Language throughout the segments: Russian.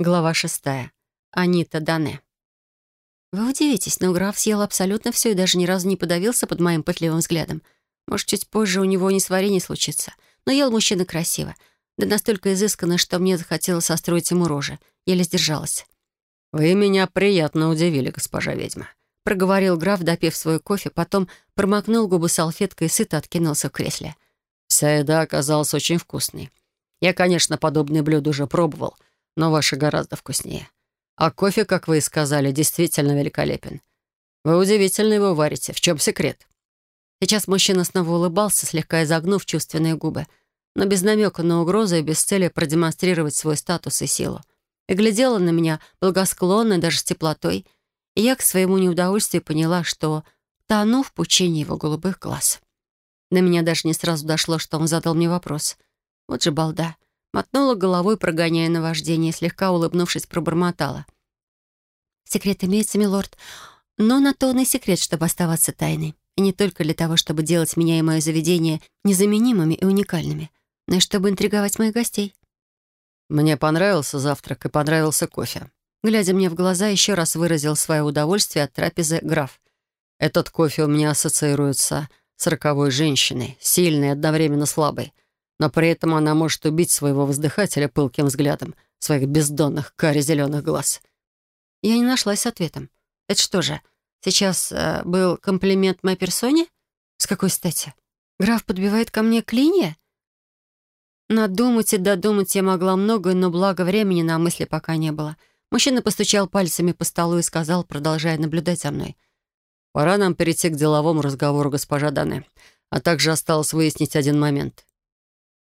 Глава шестая. Анита Дане. Вы удивитесь, но граф съел абсолютно все и даже ни разу не подавился под моим пытливым взглядом. Может, чуть позже у него несварение случится. Но ел мужчина красиво. Да настолько изысканно, что мне захотелось состроить ему рожи. Еле сдержалась. «Вы меня приятно удивили, госпожа ведьма», — проговорил граф, допив свой кофе, потом промокнул губы салфеткой и сыто откинулся в кресле. «Вся еда оказалась очень вкусной. Я, конечно, подобные блюда уже пробовал — но ваши гораздо вкуснее. А кофе, как вы и сказали, действительно великолепен. Вы удивительно его варите. В чем секрет?» Сейчас мужчина снова улыбался, слегка изогнув чувственные губы, но без намека на угрозу и без цели продемонстрировать свой статус и силу. И глядела на меня благосклонно, даже с теплотой, и я к своему неудовольствию поняла, что тону в пучине его голубых глаз. До меня даже не сразу дошло, что он задал мне вопрос. Вот же балда. Мотнула головой, прогоняя наваждение, слегка улыбнувшись, пробормотала. «Секрет имеется, милорд, но на то он и секрет, чтобы оставаться тайной. И не только для того, чтобы делать меня и мое заведение незаменимыми и уникальными, но и чтобы интриговать моих гостей». «Мне понравился завтрак и понравился кофе». Глядя мне в глаза, еще раз выразил свое удовольствие от трапезы граф. «Этот кофе у меня ассоциируется с роковой женщиной, сильной одновременно слабой» но при этом она может убить своего воздыхателя пылким взглядом своих бездонных каре-зеленых глаз. Я не нашлась с ответом. Это что же, сейчас э, был комплимент моей персоне? С какой стати? Граф подбивает ко мне клинья? Надумать и додумать я могла многое, но благо времени на мысли пока не было. Мужчина постучал пальцами по столу и сказал, продолжая наблюдать за мной. «Пора нам перейти к деловому разговору, госпожа Дане. А также осталось выяснить один момент.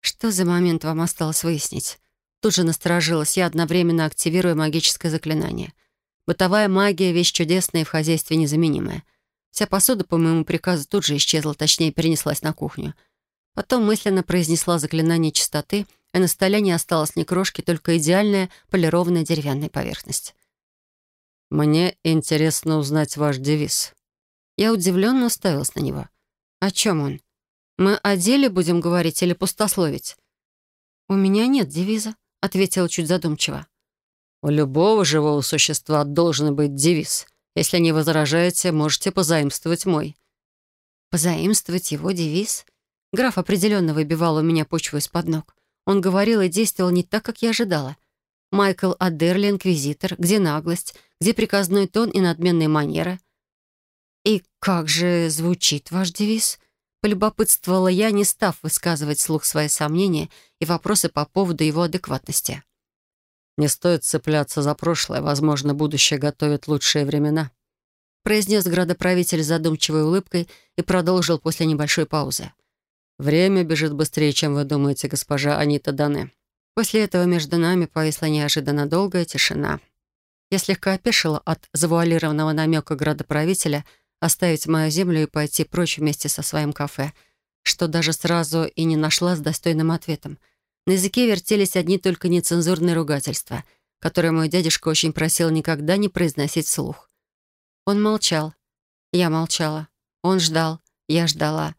Что за момент вам осталось выяснить? Тут же насторожилась я, одновременно активируя магическое заклинание. Бытовая магия — вещь чудесная и в хозяйстве незаменимая. Вся посуда по моему приказу тут же исчезла, точнее, перенеслась на кухню. Потом мысленно произнесла заклинание чистоты, и на столе не осталось ни крошки, только идеальная полированная деревянная поверхность. «Мне интересно узнать ваш девиз». Я удивленно уставилась на него. «О чем он?» Мы о деле будем говорить или пустословить?» «У меня нет девиза», — ответила чуть задумчиво. «У любого живого существа должен быть девиз. Если не возражаете, можете позаимствовать мой». «Позаимствовать его девиз?» Граф определенно выбивал у меня почву из-под ног. Он говорил и действовал не так, как я ожидала. Майкл Адерли, инквизитор, где наглость, где приказной тон и надменные манеры. «И как же звучит ваш девиз?» Полюбопытствовала я, не став высказывать слух свои сомнения и вопросы по поводу его адекватности. «Не стоит цепляться за прошлое. Возможно, будущее готовит лучшие времена», произнес градоправитель задумчивой улыбкой и продолжил после небольшой паузы. «Время бежит быстрее, чем вы думаете, госпожа Анита Дане». После этого между нами повисла неожиданно долгая тишина. Я слегка опешила от завуалированного намека градоправителя — оставить мою землю и пойти прочь вместе со своим кафе, что даже сразу и не нашла с достойным ответом. На языке вертелись одни только нецензурные ругательства, которые мой дядюшка очень просил никогда не произносить вслух. Он молчал. Я молчала. Он ждал. Я ждала.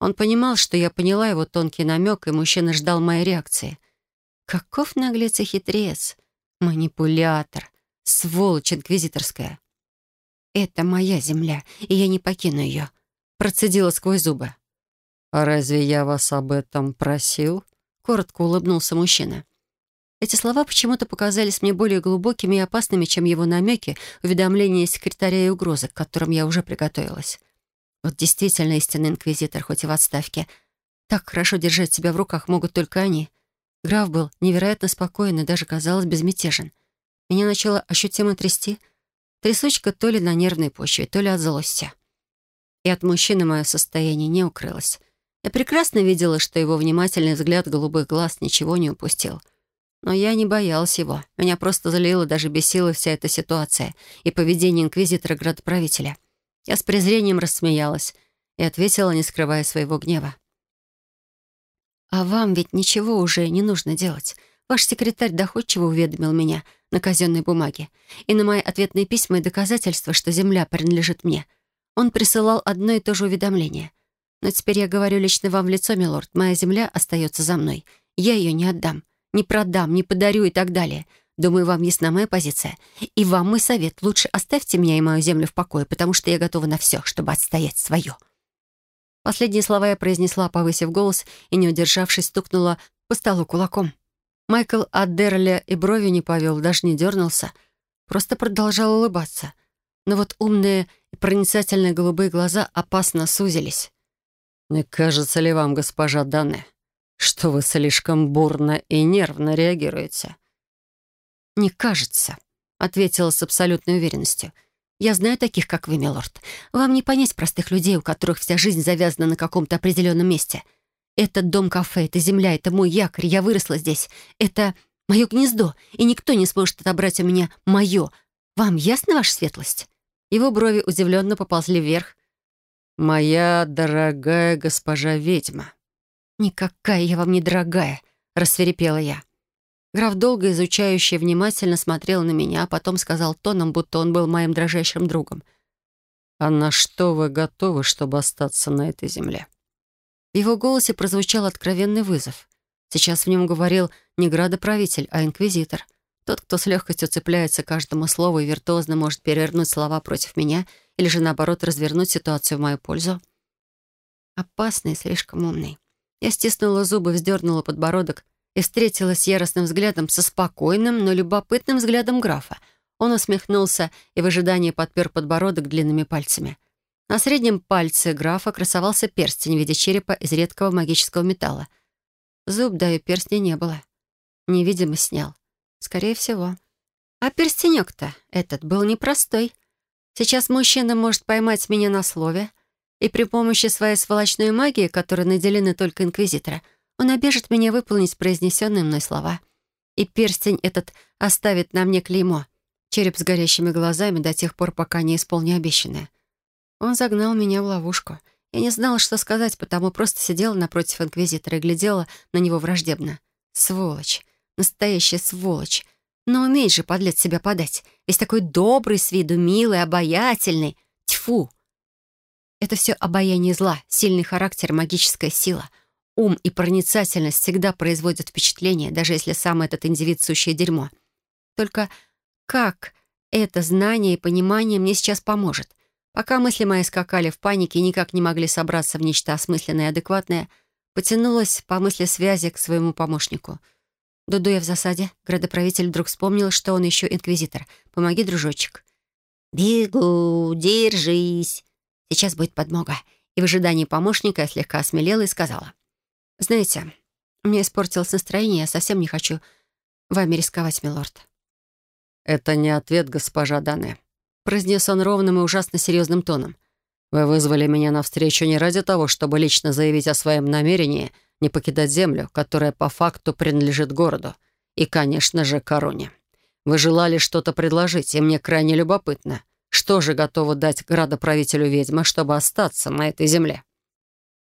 Он понимал, что я поняла его тонкий намек, и мужчина ждал моей реакции. Каков наглец и хитрец! Манипулятор! Сволочь инквизиторская! «Это моя земля, и я не покину ее», — процедила сквозь зубы. «А разве я вас об этом просил?» — коротко улыбнулся мужчина. Эти слова почему-то показались мне более глубокими и опасными, чем его намеки, уведомления секретаря и угрозы, к которым я уже приготовилась. Вот действительно истинный инквизитор, хоть и в отставке. Так хорошо держать себя в руках могут только они. Граф был невероятно спокоен и даже, казалось, безмятежен. Меня начало ощутимо трясти — Трясучка то ли на нервной почве, то ли от злости. И от мужчины мое состояние не укрылось. Я прекрасно видела, что его внимательный взгляд голубых глаз ничего не упустил. Но я не боялась его. Меня просто залила, даже бесила вся эта ситуация и поведение инквизитора-градоправителя. Я с презрением рассмеялась и ответила, не скрывая своего гнева. «А вам ведь ничего уже не нужно делать. Ваш секретарь доходчиво уведомил меня на казенной бумаге и на мои ответные письма и доказательства, что земля принадлежит мне. Он присылал одно и то же уведомление. Но теперь я говорю лично вам в лицо, милорд, моя земля остается за мной. Я ее не отдам, не продам, не подарю и так далее. Думаю, вам ясна моя позиция. И вам мой совет. Лучше оставьте меня и мою землю в покое, потому что я готова на все, чтобы отстоять свое». Последние слова я произнесла, повысив голос, и, не удержавшись, стукнула по столу кулаком. Майкл от Дерля и брови не повел, даже не дернулся. Просто продолжал улыбаться. Но вот умные и проницательные голубые глаза опасно сузились. «Не кажется ли вам, госпожа Дане, что вы слишком бурно и нервно реагируете?» «Не кажется», — ответила с абсолютной уверенностью. «Я знаю таких, как вы, милорд. Вам не понять простых людей, у которых вся жизнь завязана на каком-то определенном месте. Этот дом-кафе, это земля, это мой якорь, я выросла здесь. Это мое гнездо, и никто не сможет отобрать у меня мое. Вам ясна ваша светлость?» Его брови удивленно поползли вверх. «Моя дорогая госпожа ведьма». «Никакая я вам не дорогая», — рассверепела я. Граф долго изучающе внимательно смотрел на меня, а потом сказал тоном, будто он был моим дрожащим другом. «А на что вы готовы, чтобы остаться на этой земле?» В его голосе прозвучал откровенный вызов. Сейчас в нем говорил не градоправитель, а инквизитор. Тот, кто с легкостью цепляется каждому слову и виртуозно может перевернуть слова против меня или же, наоборот, развернуть ситуацию в мою пользу. Опасный, слишком умный. Я стиснула зубы, вздернула подбородок и встретилась яростным взглядом со спокойным, но любопытным взглядом графа. Он усмехнулся и в ожидании подпер подбородок длинными пальцами. На среднем пальце графа красовался перстень в виде черепа из редкого магического металла. Зуб, да и перстня не было. Невидимо снял. Скорее всего. А перстенек-то этот был непростой. Сейчас мужчина может поймать меня на слове, и при помощи своей сволочной магии, которой наделены только инквизитора — он обяжет меня выполнить произнесенные мной слова. И перстень этот оставит на мне клеймо. Череп с горящими глазами до тех пор, пока не исполню обещанное. Он загнал меня в ловушку. Я не знала, что сказать, потому просто сидела напротив инквизитора и глядела на него враждебно. Сволочь. Настоящая сволочь. Но умеет же, подлец, себя подать. Весь такой добрый с виду, милый, обаятельный. Тьфу! Это все обаяние зла, сильный характер, магическая сила — Ум и проницательность всегда производят впечатление, даже если сам этот индивид — сущее дерьмо. Только как это знание и понимание мне сейчас поможет? Пока мысли мои скакали в панике и никак не могли собраться в нечто осмысленное и адекватное, потянулась по мысли связи к своему помощнику. Дуду я в засаде. Градоправитель вдруг вспомнил, что он еще инквизитор. «Помоги, дружочек». «Бегу, держись». Сейчас будет подмога. И в ожидании помощника я слегка осмелела и сказала — «Знаете, меня испортилось настроение, я совсем не хочу вами рисковать, милорд». «Это не ответ, госпожа Дане», — произнес он ровным и ужасно серьезным тоном. «Вы вызвали меня навстречу не ради того, чтобы лично заявить о своем намерении не покидать землю, которая по факту принадлежит городу, и, конечно же, короне. Вы желали что-то предложить, и мне крайне любопытно, что же готово дать градоправителю ведьма, чтобы остаться на этой земле?»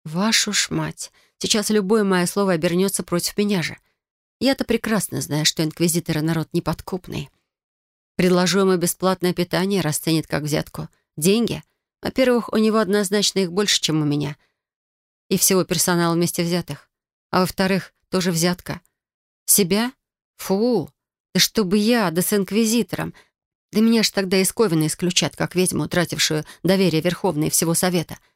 «Вашу ж мать! Сейчас любое мое слово обернется против меня же. Я-то прекрасно знаю, что инквизиторы народ неподкупный. Предложу ему бесплатное питание, расценит как взятку. Деньги? Во-первых, у него однозначно их больше, чем у меня. И всего персонала вместе взятых. А во-вторых, тоже взятка. Себя? Фу! Да чтобы я, да с инквизитором. Да меня ж тогда из Ковина исключат, как ведьму, утратившую доверие Верховной и всего Совета —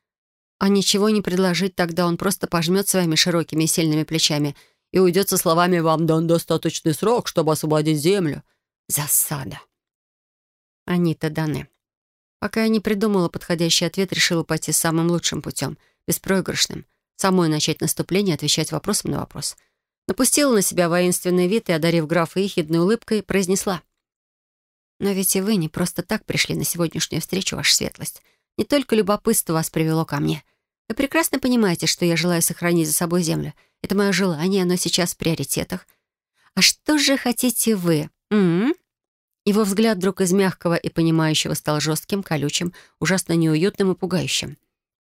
а ничего не предложить, тогда он просто пожмет своими широкими и сильными плечами и уйдет со словами «Вам дан достаточный срок, чтобы освободить землю». Засада. Они-то даны. Пока я не придумала подходящий ответ, решила пойти самым лучшим путем, беспроигрышным. Самой начать наступление отвечать вопросом на вопрос. Напустила на себя воинственный вид и, одарив графа ехидной улыбкой, произнесла. «Но ведь и вы не просто так пришли на сегодняшнюю встречу, ваша светлость. Не только любопытство вас привело ко мне. Вы прекрасно понимаете, что я желаю сохранить за собой землю. Это мое желание, оно сейчас в приоритетах. А что же хотите вы? М -м? Его взгляд вдруг из мягкого и понимающего стал жестким, колючим, ужасно неуютным и пугающим.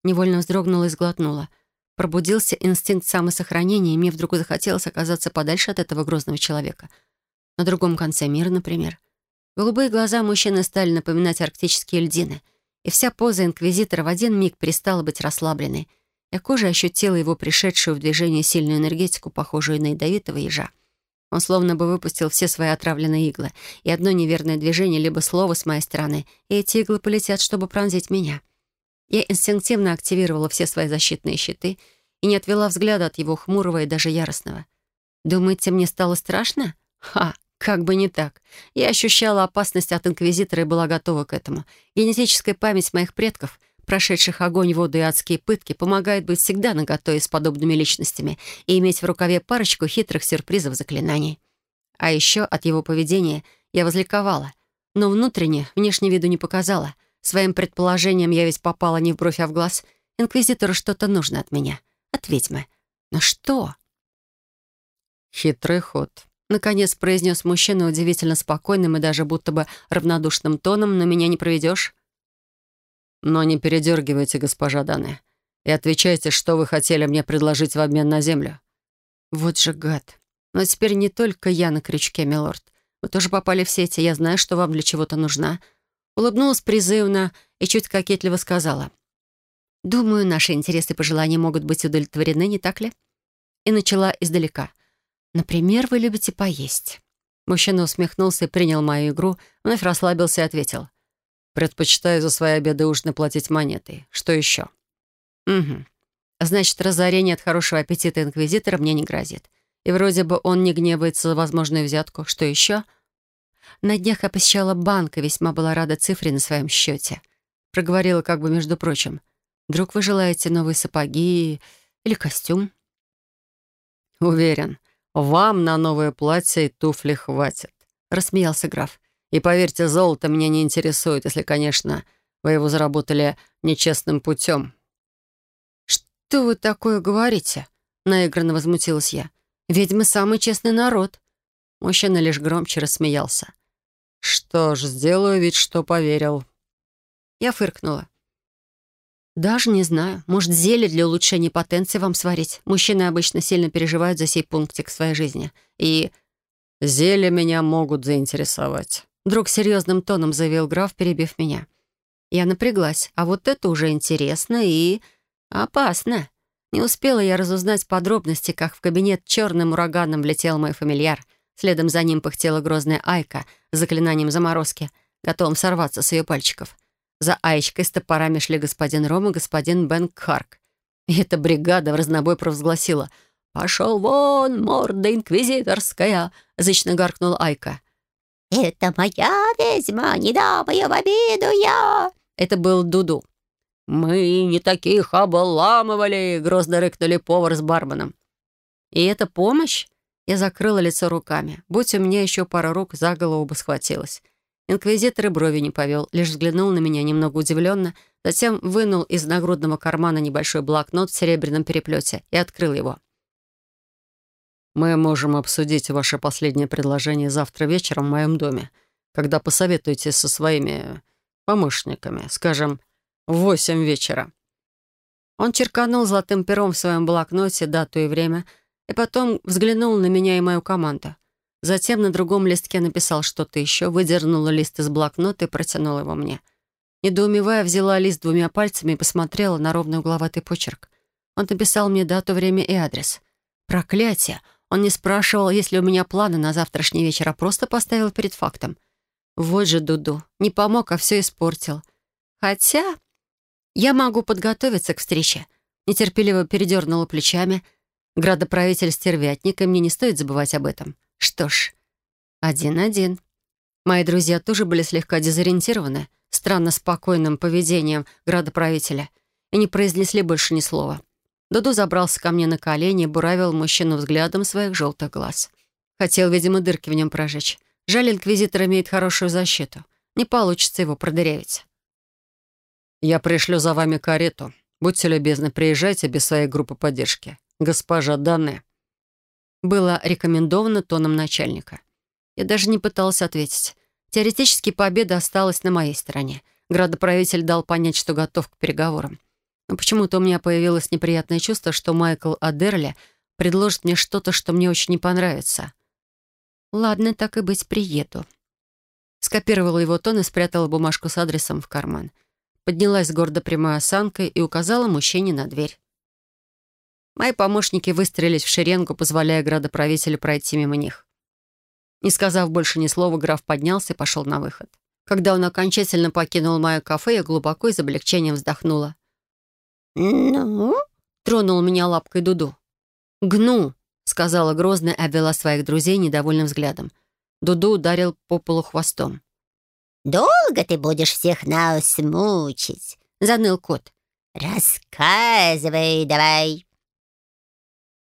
Невольно вздрогнула и сглотнула. Пробудился инстинкт самосохранения, и мне вдруг захотелось оказаться подальше от этого грозного человека. На другом конце мира, например. Голубые глаза мужчины стали напоминать арктические льдины — и вся поза инквизитора в один миг перестала быть расслабленной. Я кожей ощутила его пришедшую в движение сильную энергетику, похожую на ядовитого ежа. Он словно бы выпустил все свои отравленные иглы, и одно неверное движение либо слово с моей стороны, и эти иглы полетят, чтобы пронзить меня. Я инстинктивно активировала все свои защитные щиты и не отвела взгляда от его хмурого и даже яростного. «Думаете, мне стало страшно? Ха! Как бы не так. Я ощущала опасность от Инквизитора и была готова к этому. Генетическая память моих предков, прошедших огонь, воду и адские пытки, помогает быть всегда наготове с подобными личностями и иметь в рукаве парочку хитрых сюрпризов заклинаний. А еще от его поведения я возликовала, но внутренне, внешне виду не показала — Своим предположением я ведь попала не в бровь, а в глаз. Инквизитору что-то нужно от меня. От ведьмы. Но что? Хитрый ход. Наконец произнес мужчина удивительно спокойным и даже будто бы равнодушным тоном, но меня не проведешь. Но не передергивайте, госпожа Даны, и отвечайте, что вы хотели мне предложить в обмен на землю. Вот же гад. Но теперь не только я на крючке, милорд. Вы тоже попали в сети. Я знаю, что вам для чего-то нужна. Улыбнулась призывно и чуть кокетливо сказала. «Думаю, наши интересы и пожелания могут быть удовлетворены, не так ли?» И начала издалека. «Например, вы любите поесть». Мужчина усмехнулся и принял мою игру, вновь расслабился и ответил. «Предпочитаю за свои обеды и ужины платить монетой. Что еще?» «Угу. Значит, разорение от хорошего аппетита инквизитора мне не грозит. И вроде бы он не гневается за возможную взятку. Что еще?» На днях я посещала банк и весьма была рада цифре на своем счете. Проговорила как бы между прочим. «Вдруг вы желаете новые сапоги или костюм?» «Уверен, вам на новое платье и туфли хватит», — рассмеялся граф. «И поверьте, золото меня не интересует, если, конечно, вы его заработали нечестным путем». «Что вы такое говорите?» — наигранно возмутилась я. «Ведьмы — самый честный народ». Мужчина лишь громче рассмеялся. «Что ж, сделаю вид, что поверил». Я фыркнула. «Даже не знаю. Может, зелье для улучшения потенции вам сварить? Мужчины обычно сильно переживают за сей пунктик в своей жизни. И...» «Зелья меня могут заинтересовать», — вдруг серьезным тоном заявил граф, перебив меня. Я напряглась. А вот это уже интересно и... опасно. Не успела я разузнать подробности, как в кабинет черным ураганом влетел мой фамильяр — Следом за ним пыхтела грозная Айка с заклинанием заморозки, готовым сорваться с ее пальчиков. За Аечкой с топорами шли господин Ром и господин Бен Харк. И эта бригада в разнобой провозгласила «Пошел вон, морда инквизиторская!» — зычно гаркнула Айка. «Это моя ведьма, не дам ее в обиду я!» Это был Дуду. «Мы не таких обламывали!» — грозно рыкнули повар с барменом. «И это помощь?» Я закрыла лицо руками. Будь у меня еще пара рук, за голову бы схватилась. Инквизитор и брови не повел, лишь взглянул на меня немного удивленно, затем вынул из нагрудного кармана небольшой блокнот в серебряном переплете и открыл его. «Мы можем обсудить ваше последнее предложение завтра вечером в моем доме, когда посоветуете со своими помощниками, скажем, в восемь вечера». Он черканул золотым пером в своем блокноте дату и время — и потом взглянул на меня и мою команду. Затем на другом листке написал что-то еще, выдернула лист из блокнота и протянула его мне. Недоумевая, взяла лист двумя пальцами и посмотрела на ровный угловатый почерк. Он написал мне дату, время и адрес. Проклятие! Он не спрашивал, есть ли у меня планы на завтрашний вечер, а просто поставил перед фактом. Вот же Дуду. Не помог, а все испортил. Хотя я могу подготовиться к встрече. Нетерпеливо передернула плечами — Градоправитель стервятник, и мне не стоит забывать об этом. Что ж, один-один. Мои друзья тоже были слегка дезориентированы странно спокойным поведением градоправителя и не произнесли больше ни слова. Дуду забрался ко мне на колени и буравил мужчину взглядом своих желтых глаз. Хотел, видимо, дырки в нем прожечь. Жаль, инквизитор имеет хорошую защиту. Не получится его продырявить. «Я пришлю за вами карету. Будьте любезны, приезжайте без своей группы поддержки госпожа Дане». Было рекомендовано тоном начальника. Я даже не пытался ответить. Теоретически победа осталась на моей стороне. Градоправитель дал понять, что готов к переговорам. Но почему-то у меня появилось неприятное чувство, что Майкл Адерли предложит мне что-то, что мне очень не понравится. «Ладно, так и быть, приеду». Скопировала его тон и спрятала бумажку с адресом в карман. Поднялась с гордо прямой осанкой и указала мужчине на дверь. Мои помощники выстроились в шеренгу, позволяя градоправителю пройти мимо них. Не сказав больше ни слова, граф поднялся и пошел на выход. Когда он окончательно покинул мое кафе, я глубоко и с облегчением вздохнула. «Ну?» — тронул меня лапкой Дуду. «Гну!» — сказала грозно и обвела своих друзей недовольным взглядом. Дуду ударил по полу хвостом. «Долго ты будешь всех нас мучить?» — заныл кот. «Рассказывай давай!»